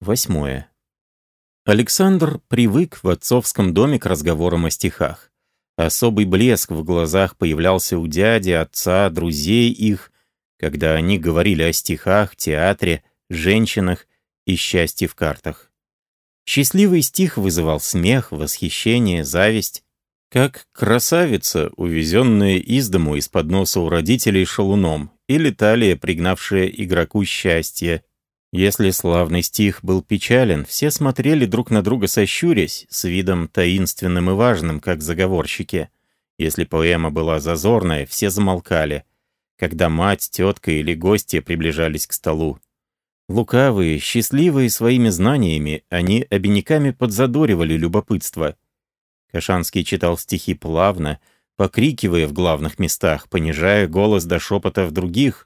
Восьмое. Александр привык в отцовском доме к разговорам о стихах. Особый блеск в глазах появлялся у дяди, отца, друзей их, когда они говорили о стихах, театре, женщинах и счастье в картах. Счастливый стих вызывал смех, восхищение, зависть, как красавица, увезенная из дому из-под носа у родителей шалуном, или талия, пригнавшая игроку счастье, если славный стих был печален, все смотрели друг на друга сощурясь, с видом таинственным и важным, как заговорщики. Если поэма была зазорная, все замолкали, когда мать, тетка или гости приближались к столу. Лукавые, счастливые своими знаниями, они обиняками подзадоривали любопытство. Кашанский читал стихи плавно, покрикивая в главных местах, понижая голос до шепота в других,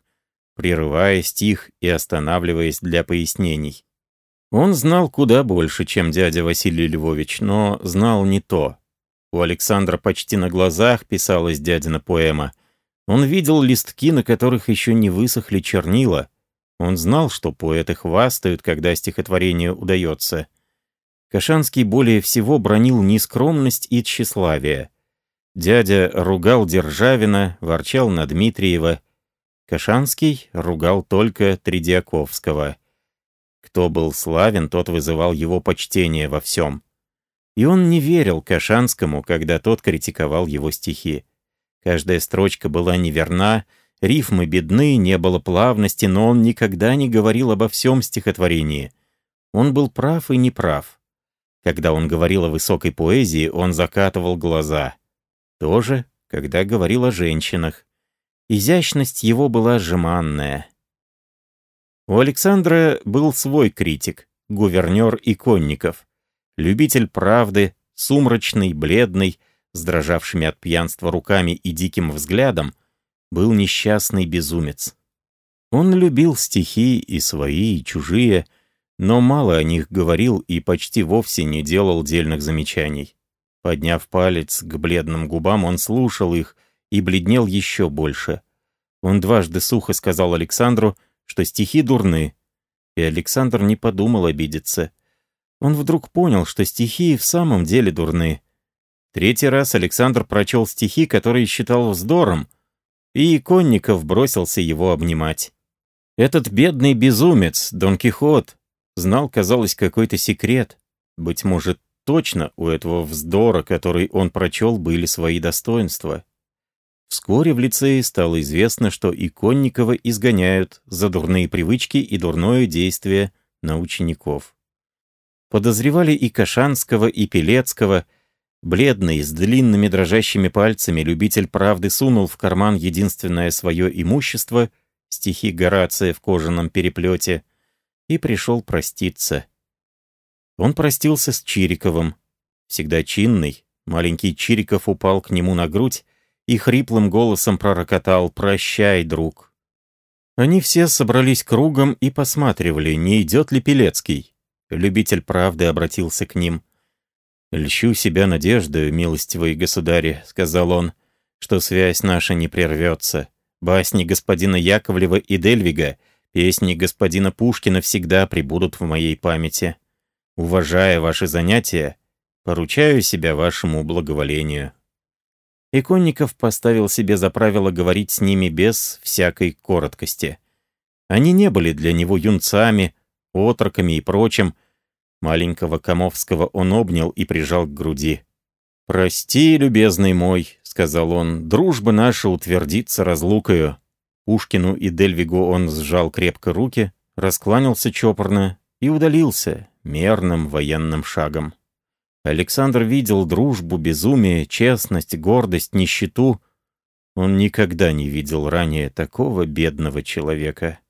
прерывая стих и останавливаясь для пояснений. Он знал куда больше, чем дядя Василий Львович, но знал не то. У Александра почти на глазах писалась дядина поэма. Он видел листки, на которых еще не высохли чернила. Он знал, что поэты хвастают, когда стихотворение удается. Кашанский более всего бронил нескромность и тщеславие. Дядя ругал Державина, ворчал на Дмитриева, Кашанский ругал только Тридиаковского. Кто был славен, тот вызывал его почтение во всем. И он не верил Кашанскому, когда тот критиковал его стихи. Каждая строчка была неверна, рифмы бедны, не было плавности, но он никогда не говорил обо всем стихотворении. Он был прав и неправ. Когда он говорил о высокой поэзии, он закатывал глаза. Тоже, когда говорил о женщинах. Изящность его была жеманная. У Александра был свой критик, гувернер Иконников, любитель правды, сумрачный, бледный, с дрожавшими от пьянства руками и диким взглядом, был несчастный безумец. Он любил стихи и свои, и чужие, но мало о них говорил и почти вовсе не делал дельных замечаний. Подняв палец к бледным губам, он слушал их — и бледнел еще больше. Он дважды сухо сказал Александру, что стихи дурны, и Александр не подумал обидеться. Он вдруг понял, что стихи в самом деле дурны. Третий раз Александр прочел стихи, которые считал вздором, и Иконников бросился его обнимать. Этот бедный безумец, Дон Кихот, знал, казалось, какой-то секрет. Быть может, точно у этого вздора, который он прочел, были свои достоинства. Вскоре в лицее стало известно, что Иконникова изгоняют за дурные привычки и дурное действие на учеников. Подозревали и Кашанского, и Пелецкого. Бледный, с длинными дрожащими пальцами, любитель правды сунул в карман единственное свое имущество, стихи Горация в кожаном переплете, и пришел проститься. Он простился с Чириковым. Всегда чинный, маленький Чириков упал к нему на грудь, и хриплым голосом пророкотал «Прощай, друг». Они все собрались кругом и посматривали, не идет ли Пелецкий. Любитель правды обратился к ним. «Льщу себя надеждою, милостивые государи», — сказал он, «что связь наша не прервется. Басни господина Яковлева и Дельвига, песни господина Пушкина всегда прибудут в моей памяти. Уважая ваши занятия, поручаю себя вашему благоволению». Иконников поставил себе за правило говорить с ними без всякой короткости. Они не были для него юнцами, отроками и прочим. Маленького Комовского он обнял и прижал к груди. «Прости, любезный мой», — сказал он, — «дружба наша утвердится разлукою». Пушкину и Дельвигу он сжал крепко руки, раскланялся чопорно и удалился мерным военным шагом. Александр видел дружбу, безумие, честность, гордость, нищету. Он никогда не видел ранее такого бедного человека.